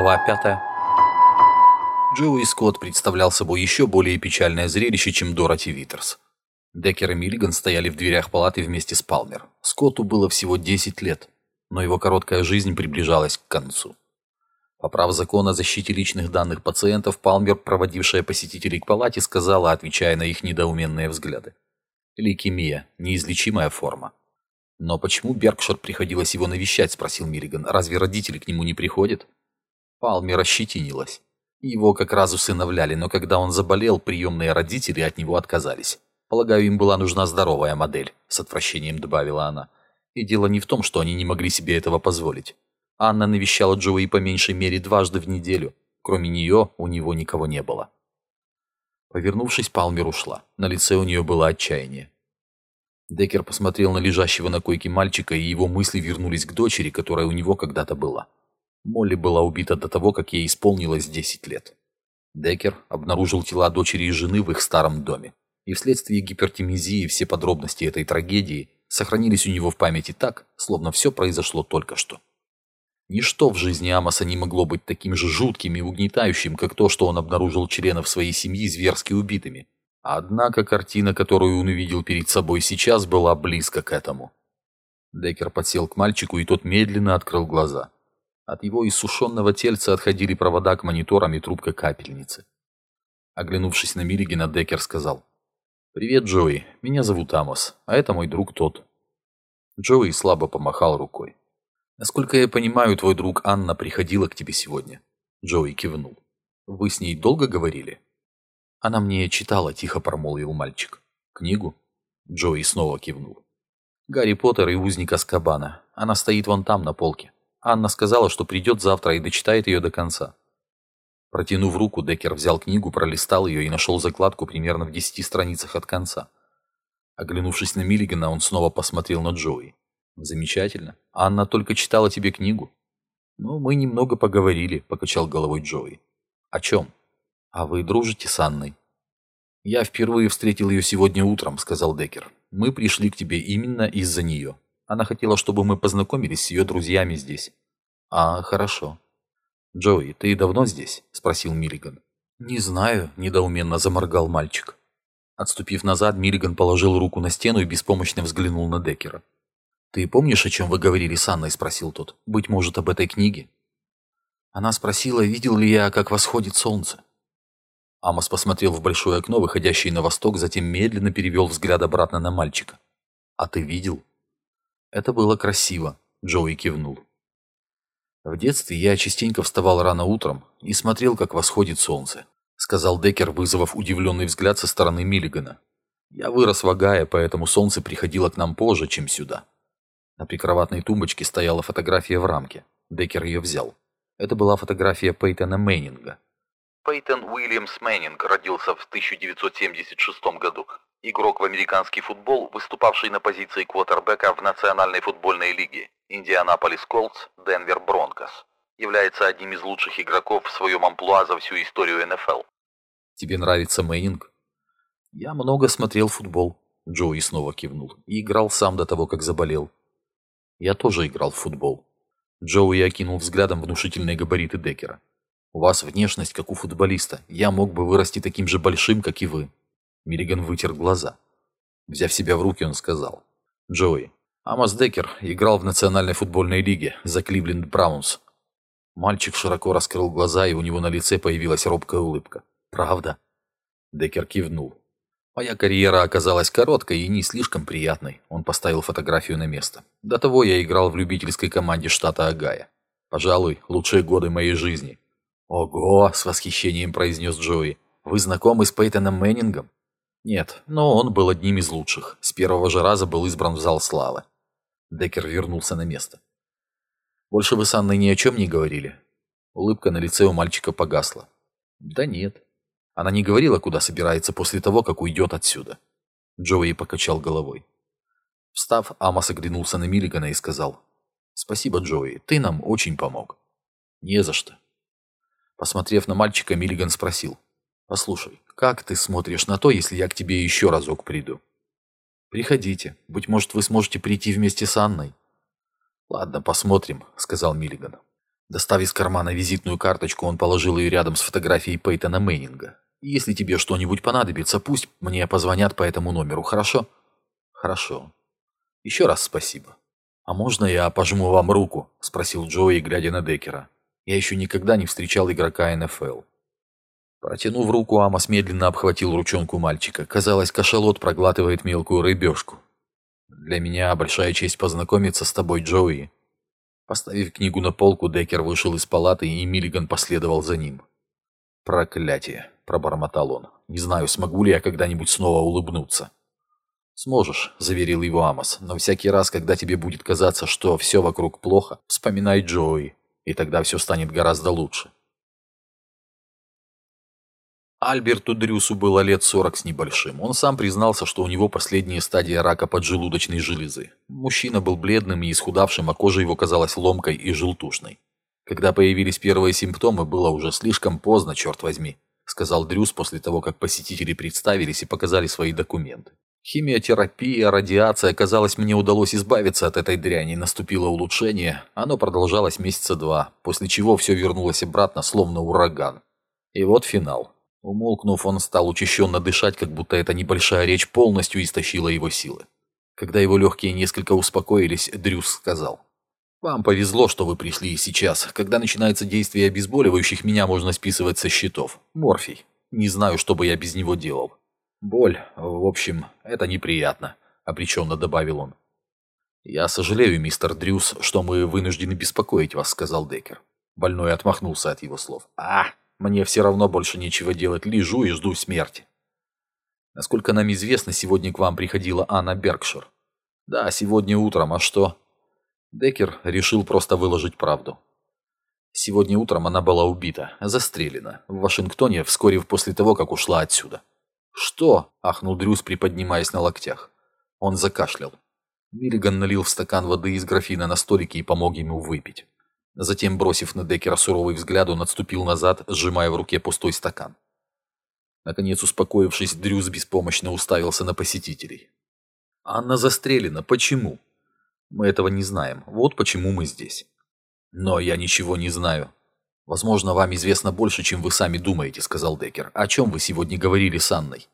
Глава 5. Джоуи Скотт представлял собой еще более печальное зрелище, чем Дороти Витерс. Деккер и Миллиган стояли в дверях палаты вместе с Палмер. Скотту было всего 10 лет, но его короткая жизнь приближалась к концу. По праву закона о защите личных данных пациентов, Палмер, проводившая посетителей к палате, сказала, отвечая на их недоуменные взгляды. «Лейкемия – неизлечимая форма». «Но почему Беркшир приходилось его навещать?» – спросил Миллиган. «Разве родители к нему не приходят?» Палмер ощетинилась. Его как раз усыновляли, но когда он заболел, приемные родители от него отказались. Полагаю, им была нужна здоровая модель, с отвращением добавила она. И дело не в том, что они не могли себе этого позволить. Анна навещала Джоуи по меньшей мере дважды в неделю. Кроме нее, у него никого не было. Повернувшись, Палмер ушла. На лице у нее было отчаяние. Деккер посмотрел на лежащего на койке мальчика, и его мысли вернулись к дочери, которая у него когда-то была. Молли была убита до того, как ей исполнилось 10 лет. Деккер обнаружил тела дочери и жены в их старом доме. И вследствие гипертимизии все подробности этой трагедии сохранились у него в памяти так, словно все произошло только что. Ничто в жизни Амоса не могло быть таким же жутким и угнетающим, как то, что он обнаружил членов своей семьи зверски убитыми. Однако картина, которую он увидел перед собой сейчас, была близко к этому. Деккер подсел к мальчику, и тот медленно открыл глаза. От его иссушенного тельца отходили провода к мониторам и трубка капельницы. Оглянувшись на Миллигена, Деккер сказал. «Привет, Джои. Меня зовут Амос, а это мой друг тот». Джои слабо помахал рукой. «Насколько я понимаю, твой друг Анна приходила к тебе сегодня». Джои кивнул. «Вы с ней долго говорили?» «Она мне читала», — тихо промолвил мальчик. «Книгу?» Джои снова кивнул. «Гарри Поттер и узник Аскабана. Она стоит вон там, на полке». Анна сказала, что придет завтра и дочитает ее до конца. Протянув руку, Деккер взял книгу, пролистал ее и нашел закладку примерно в десяти страницах от конца. Оглянувшись на Миллигана, он снова посмотрел на Джои. «Замечательно. Анна только читала тебе книгу». «Ну, мы немного поговорили», — покачал головой Джои. «О чем?» «А вы дружите с Анной?» «Я впервые встретил ее сегодня утром», — сказал Деккер. «Мы пришли к тебе именно из-за нее». Она хотела, чтобы мы познакомились с ее друзьями здесь. А, хорошо. Джои, ты давно здесь? Спросил Миллиган. Не знаю, недоуменно заморгал мальчик. Отступив назад, Миллиган положил руку на стену и беспомощно взглянул на Деккера. «Ты помнишь, о чем вы говорили с Анной?» – спросил тот. «Быть может, об этой книге?» Она спросила, видел ли я, как восходит солнце. Амос посмотрел в большое окно, выходящее на восток, затем медленно перевел взгляд обратно на мальчика. «А ты видел?» Это было красиво, Джоуи кивнул. В детстве я частенько вставал рано утром и смотрел, как восходит солнце, сказал Деккер, вызвав удивленный взгляд со стороны Миллигана. Я вырос в Агае, поэтому солнце приходило к нам позже, чем сюда. На прикроватной тумбочке стояла фотография в рамке. Деккер ее взял. Это была фотография Пейтона Мэннинга. Пейтон Уильямс Мэннинг родился в 1976 году игрок в американский футбол, выступавший на позиции квотербека в Национальной футбольной лиге Индианаполис Колтс, Денвер Бронкос. Является одним из лучших игроков в своем амплуа за всю историю НФЛ. Тебе нравится Мэннинг? Я много смотрел футбол. Джоуи снова кивнул. И играл сам до того, как заболел. Я тоже играл в футбол. Джоуи окинул взглядом внушительные габариты Деккера. У вас внешность, как у футболиста. Я мог бы вырасти таким же большим, как и вы. Миллиган вытер глаза. Взяв себя в руки, он сказал. «Джоуи, Амос Деккер играл в Национальной футбольной лиге за Кливленд Браунс». Мальчик широко раскрыл глаза, и у него на лице появилась робкая улыбка. «Правда?» Деккер кивнул. «Моя карьера оказалась короткой и не слишком приятной». Он поставил фотографию на место. «До того я играл в любительской команде штата Огайо. Пожалуй, лучшие годы моей жизни». «Ого!» – с восхищением произнес Джои. «Вы знакомы с Пейтоном Мэннингом?» Нет, но он был одним из лучших. С первого же раза был избран в зал славы. Деккер вернулся на место. «Больше вы с Анной ни о чем не говорили?» Улыбка на лице у мальчика погасла. «Да нет. Она не говорила, куда собирается после того, как уйдет отсюда». Джоуи покачал головой. Встав, Амос оглянулся на Миллигана и сказал, «Спасибо, Джоуи, ты нам очень помог». «Не за что». Посмотрев на мальчика, Миллиган спросил, Послушай, как ты смотришь на то, если я к тебе еще разок приду? Приходите. Быть может, вы сможете прийти вместе с Анной. Ладно, посмотрим, сказал Миллиган. Достав из кармана визитную карточку, он положил ее рядом с фотографией Пейтона Мэннинга. «Если тебе что-нибудь понадобится, пусть мне позвонят по этому номеру, хорошо?» «Хорошо. Еще раз спасибо». «А можно я пожму вам руку?» – спросил Джои, глядя на Деккера. «Я еще никогда не встречал игрока НФЛ». Протянув руку, Амос медленно обхватил ручонку мальчика. Казалось, кашалот проглатывает мелкую рыбешку. «Для меня большая честь познакомиться с тобой, Джоуи», Поставив книгу на полку, Деккер вышел из палаты, и Миллиган последовал за ним. «Проклятие!» – пробормотал он. «Не знаю, смогу ли я когда-нибудь снова улыбнуться». «Сможешь», – заверил его Амос, – «но всякий раз, когда тебе будет казаться, что все вокруг плохо, вспоминай Джои, и тогда все станет гораздо лучше». Альберту Дрюсу было лет сорок с небольшим. Он сам признался, что у него последняя стадия рака поджелудочной железы. Мужчина был бледным и исхудавшим, а кожа его казалась ломкой и желтушной. Когда появились первые симптомы, было уже слишком поздно, черт возьми, сказал Дрюс после того, как посетители представились и показали свои документы. Химиотерапия, радиация, казалось, мне удалось избавиться от этой дряни, наступило улучшение. Оно продолжалось месяца два, после чего все вернулось обратно, словно ураган. И вот финал. Умолкнув, он стал учащенно дышать, как будто эта небольшая речь полностью истощила его силы. Когда его легкие несколько успокоились, Дрюс сказал. «Вам повезло, что вы пришли сейчас. Когда начинается действие обезболивающих, меня можно списывать со счетов. Морфий. Не знаю, что бы я без него делал. Боль, в общем, это неприятно», — обреченно добавил он. «Я сожалею, мистер Дрюс, что мы вынуждены беспокоить вас», — сказал Деккер. Больной отмахнулся от его слов. «А, мне все равно больше нечего делать, лежу и жду смерти. Насколько нам известно, сегодня к вам приходила Анна Беркшир. Да, сегодня утром, а что? Деккер решил просто выложить правду. Сегодня утром она была убита, застрелена, в Вашингтоне вскоре после того, как ушла отсюда. «Что?» – ахнул Дрюс, приподнимаясь на локтях. Он закашлял. Миллиган налил в стакан воды из графина на столике и помог ему выпить. Затем, бросив на Деккера суровый взгляд, он отступил назад, сжимая в руке пустой стакан. Наконец, успокоившись, Дрюс беспомощно уставился на посетителей. «Анна застрелена. Почему?» «Мы этого не знаем. Вот почему мы здесь». «Но я ничего не знаю». «Возможно, вам известно больше, чем вы сами думаете», — сказал Деккер. «О чем вы сегодня говорили с Анной?»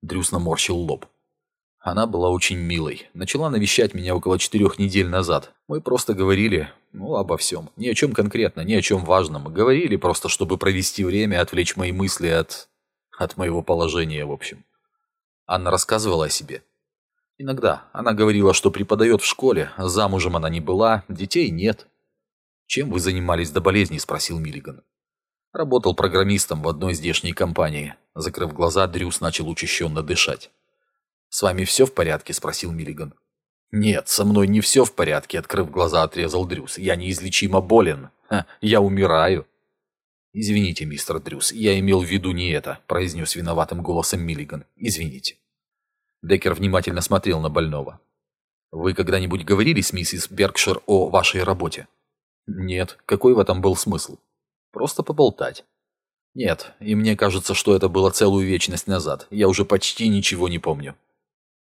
Дрюс наморщил лоб. Она была очень милой. Начала навещать меня около четырех недель назад. Мы просто говорили, ну, обо всем. Ни о чем конкретно, ни о чем важном. Говорили просто, чтобы провести время, отвлечь мои мысли от... от моего положения, в общем. Анна рассказывала о себе. Иногда. Она говорила, что преподает в школе, замужем она не была, детей нет. «Чем вы занимались до болезни?» – спросил Миллиган. Работал программистом в одной здешней компании. Закрыв глаза, Дрюс начал учащенно дышать. «С вами все в порядке?» – спросил Миллиган. «Нет, со мной не все в порядке», – открыв глаза, отрезал Дрюс. «Я неизлечимо болен. Ха, я умираю». «Извините, мистер Дрюс, я имел в виду не это», – произнес виноватым голосом Миллиган. «Извините». Деккер внимательно смотрел на больного. «Вы когда-нибудь говорили с миссис Беркшир о вашей работе?» «Нет. Какой в этом был смысл?» «Просто поболтать». «Нет, и мне кажется, что это было целую вечность назад. Я уже почти ничего не помню».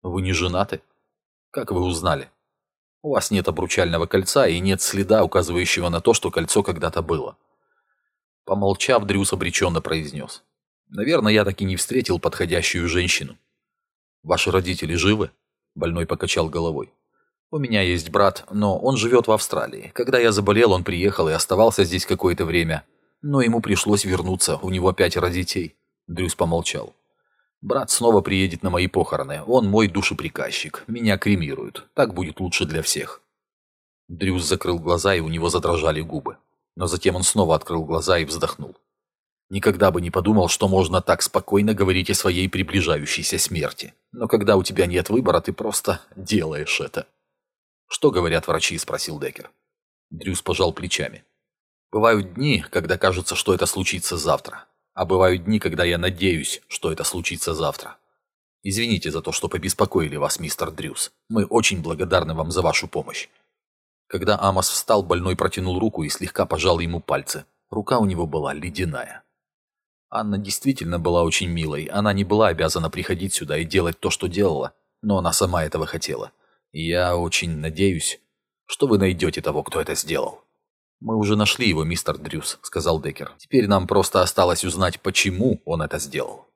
Вы не женаты? Как вы узнали? У вас нет обручального кольца и нет следа, указывающего на то, что кольцо когда-то было. Помолчав, Дрюс обреченно произнес. Наверное, я так и не встретил подходящую женщину. Ваши родители живы? Больной покачал головой. У меня есть брат, но он живет в Австралии. Когда я заболел, он приехал и оставался здесь какое-то время. Но ему пришлось вернуться, у него пятеро детей. Дрюс помолчал. Брат снова приедет на мои похороны. Он мой душеприказчик. Меня кремируют. Так будет лучше для всех. Дрюс закрыл глаза, и у него задрожали губы. Но затем он снова открыл глаза и вздохнул. Никогда бы не подумал, что можно так спокойно говорить о своей приближающейся смерти. Но когда у тебя нет выбора, ты просто делаешь это. «Что говорят врачи?» – спросил Деккер. Дрюс пожал плечами. «Бывают дни, когда кажется, что это случится завтра. А бывают дни, когда я надеюсь, что это случится завтра. Извините за то, что побеспокоили вас, мистер Дрюс. Мы очень благодарны вам за вашу помощь. Когда Амос встал, больной протянул руку и слегка пожал ему пальцы. Рука у него была ледяная. Анна действительно была очень милой. Она не была обязана приходить сюда и делать то, что делала, но она сама этого хотела. Я очень надеюсь, что вы найдете того, кто это сделал. «Мы уже нашли его, мистер Дрюс», — сказал Деккер. «Теперь нам просто осталось узнать, почему он это сделал».